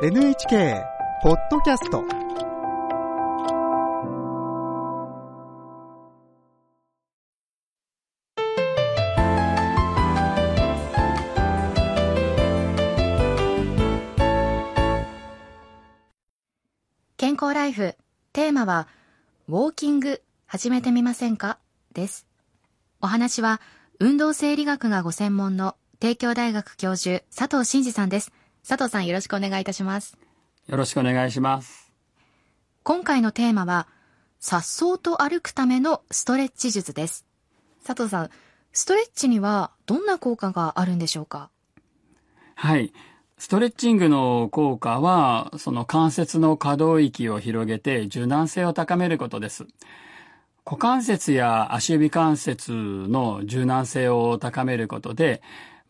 NHK ポッドキャスト。健康ライフテーマはウォーキング始めてみませんか？です。お話は運動生理学がご専門の帝京大学教授佐藤真二さんです。佐藤さんよろしくお願いいたしますよろしくお願いします。今回のテーマは颯爽と歩くためのストレッチ術です佐藤さんストレッチにはどんな効果があるんでしょうか？はい。ストレッチングの効果は、その関節の可動域を広げて柔軟性を高めることです。股関節や足指関節の柔軟性を高めることで、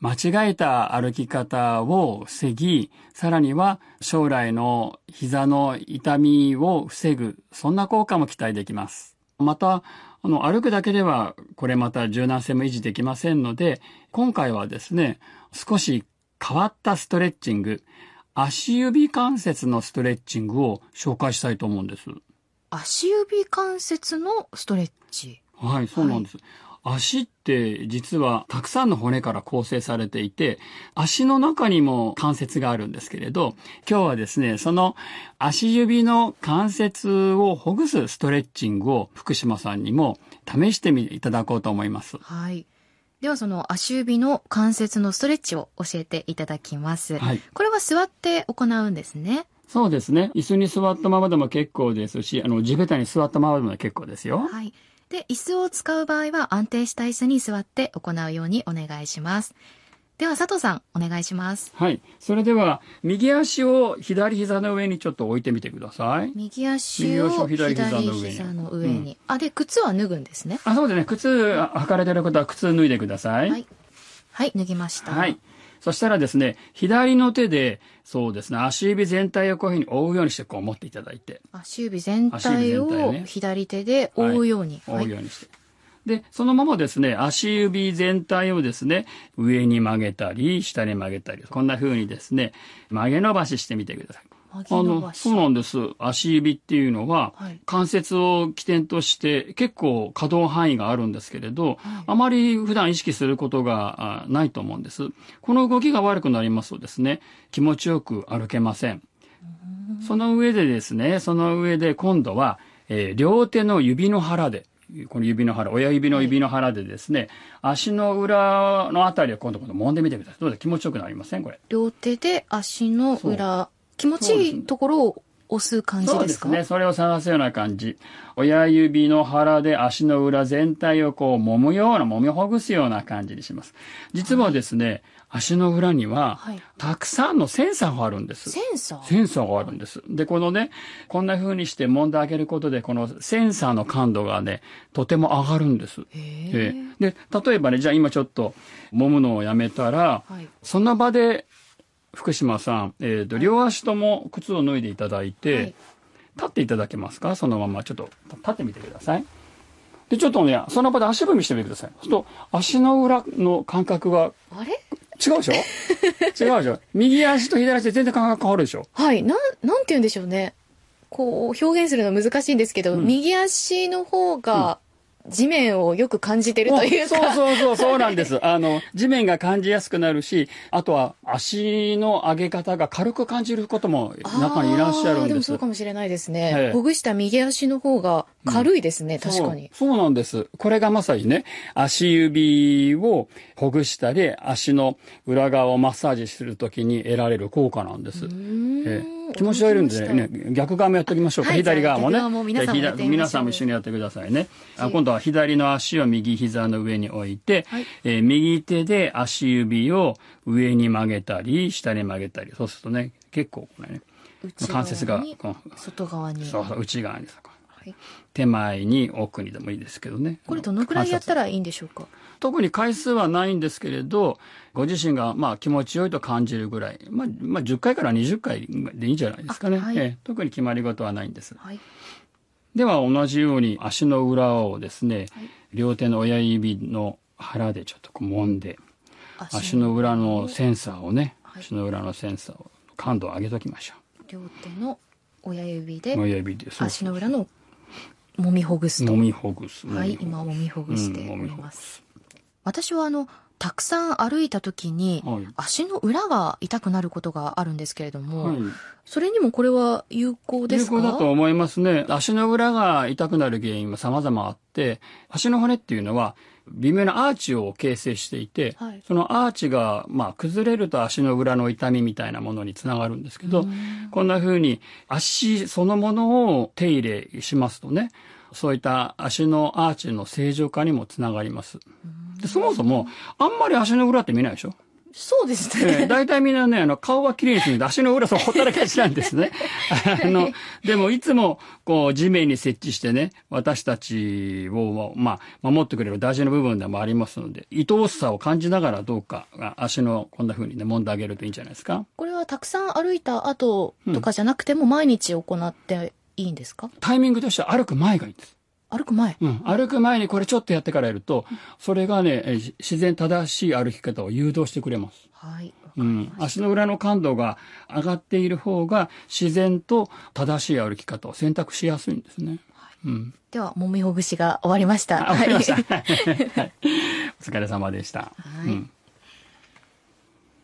間違えた歩き方を防ぎ、さらには将来の膝の痛みを防ぐ、そんな効果も期待できます。また、あの、歩くだけでは、これまた柔軟性も維持できませんので、今回はですね、少し変わったストレッチング、足指関節のストレッチングを紹介したいと思うんです。足指関節のストレッチはい、そうなんです。足って実はたくさんの骨から構成されていて、足の中にも関節があるんですけれど、今日はですね、その足指の関節をほぐすストレッチングを福島さんにも試してみていただこうと思います。はい。ではその足指の関節のストレッチを教えていただきます。はい。これは座って行うんですね。そうですね。椅子に座ったままでも結構ですし、あの、地べたに座ったままでも結構ですよ。はい。で、椅子を使う場合は安定した椅子に座って行うようにお願いします。では佐藤さん、お願いします。はい。それでは、右足を左膝の上にちょっと置いてみてください。右足右を左左膝の上に膝の上に。あ、で、靴は脱ぐんですね。あ、そうですね。靴履かれてる方は靴脱いでください。はい。はい、脱ぎました。はい。そしたらですね、左の手で、そうですね、足指全体をこういうふうに覆うようにしてこう持っていただいて、足指全体を左手で覆うように。覆うようにして。で、そのままですね、足指全体をですね、上に曲げたり、下に曲げたり、こんな風にですね、曲げ伸ばししてみてください。曲げ伸ばし。そうなんです。足指っていうのは、はい関節を起点として結構可動範囲があるんですけれど、あまり普段意識することがあないと思うんです。この動きが悪くなりますとですね、気持ちよく歩けません。その上でですね、その上で今度は、えー両手の指の腹で、この指の腹、親指の指の腹でですね、足の裏のあたりを今度今度揉んでみてください。どうです気持ちよくなりませんこれ。両手で足の裏、気持ちいいところを押す感じですか？そうですね。それを探すような感じ。親指の腹で足の裏全体をこう揉むような、揉みほぐすような感じにします。実はですね、足の裏にははい、たくさんのセンサーがあるんです。センサー？センサーがあるんです。で、このね、こんな風にして揉んであげることで、このセンサーの感度がね、とても上がるんです。へで、例えばね、じゃあ今ちょっと揉むのをやめたら、はい。その場で、福島さん、えっ、と、両足とも靴を脱いでいただいて、はい。立っていただけますか？そのまま、ちょっと、立ってみてください。で、ちょっとね、その場で足踏みしてみてください。そうすると、足の裏の感覚があれ？違うでしょ？違うでしょ？右足と左足で全然感覚変わるでしょ？はい。なん、なんて言うんでしょうね。こう、表現するの難しいんですけど、右足の方が地面をよく感じてるというか。そうそうそう、そうなんです。あの、地面が感じやすくなるし、あとは足の上げ方が軽く感じることも中にいらっしゃるんです。でもそうかもしれないですね。ええほぐした右足の方が軽いですね、確かに。そう。そうなんです。これがまさにね、足指をほぐしたり、足の裏側をマッサージするときに得られる効果なんです。ええ気持ち悪いんでね、逆側もやっておきましょうか。はい左側もね。も皆さんも皆さんも一緒にやってくださいね。あ今度は左の足を右膝の上に置いて、はいえー右手で足指を上に曲げたり、下に曲げたり。そうするとね、結構これね、関節が外側に。そうそう内側にさはい手前に奥にでもいいですけどね。これどのくらいやったららいいんでしょうか？特に回数はないんですけれど、ご自身がまあ気持ちよいと感じるぐらい、まあ、まあ10回から20回でいいんじゃないですかね。あはいええ特に決まり事はないんです。はい。では同じように足の裏をですね、はい両手の親指の腹でちょっとこう揉んで、足の裏のセンサーをね、はい足の裏のセンサーを感度を上げときましょ両手の親指でう。親指で。足の裏の揉みほぐすと。揉みほぐす。はい今揉みほぐしております、私はあのたくさん歩いた時に、はい。足の裏が痛くなることがあるんですけれども、はい。それにもこれは有効ですか？有効だと思いますね。足の裏が痛くなる原因は様々あって、足の骨っていうのは微妙なアーチを形成していて、はい。そのアーチが、まあ、崩れると足の裏の痛みみたいなものにつながるんですけど、こんな風に足そのものを手入れしますとね、そういった足のアーチの正常化にもつながります。でそもそも、あんまり足の裏って見ないでしょ？そうですえね、え大体みんなね、あの、顔は綺麗にするんで、足の裏そうほったらかしなんですね。あの、でもいつも、こう、地面に設置してね、私たちを、まあ、守ってくれる大事な部分でもありますので、愛おしさを感じながらどうか、あ足のこんな風にね、揉んであげるといいんじゃないですか。これはたくさん歩いた後とかじゃなくても毎日行っていいんですか、タイミングとしては歩く前がいいんです。歩く前うん。歩く前にこれちょっとやってからやると、それがね、え自然正しい歩き方を誘導してくれます。はいうん、足の裏の感度が上がっている方が自然と正しい歩き方を選択しやすいんですね。うん。では揉みほぐしが終わりましたあ、わかりました。はいはい お疲れ様でした。はいうん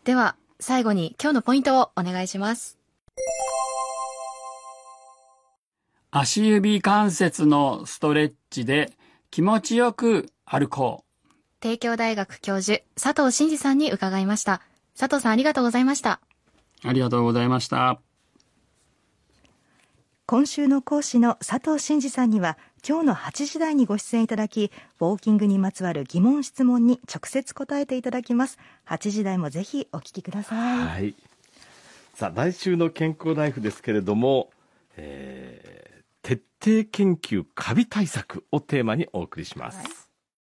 では最後に今日のポイントをお願いします足指関節のストレッチで気持ちよく歩こう。帝京大学教授佐藤真二さんに伺いました佐藤さんありがとうございましたありがとうございました。今週の講師の佐藤真二さんには今日の8時台にご出演いただきウォーキングにまつわる疑問質問に直接答えていただきます8時台もぜひお聞きくださいはい。さあ、来週の健康ライフですけれども、えー徹底研究カビ対策をテーマにお送りします。はい